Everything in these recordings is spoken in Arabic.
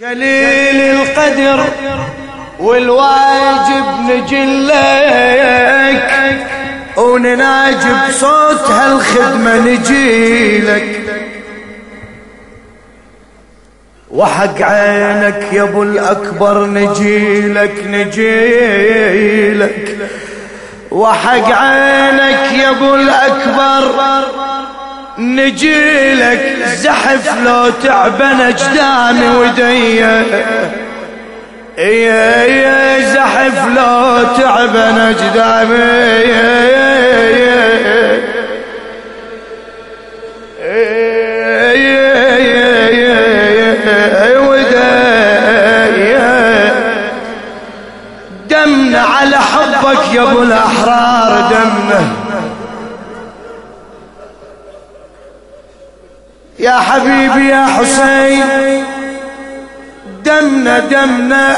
جليل القدر والواجب نجلك ونناجب صوت هالخدمة نجيلك. وحق عينك يا أبو الأكبر نجيلك نجيلك. وحق عينك يا أبو الأكبر نجيلك زحف لو تعبن اجدامي وديا يا يا زحف لو تعبن اجدامي دمنا على حبك يا ابو الأحرار دمنا. يا حبيبي يا حسين دمنا دمنا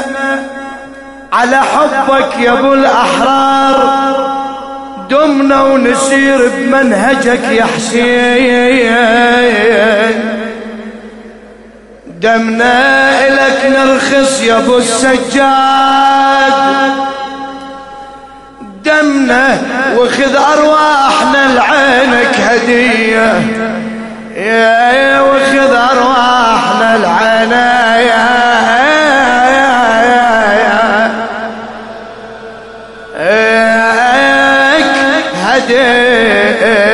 على حبك يا أبو الأحرار. دمنا ونسير بمنهجك يا حسين. دمنا إلك نرخص يا أبو السجاد. دمنا وخذ أرواحنا لعينك هدية. هديك هديك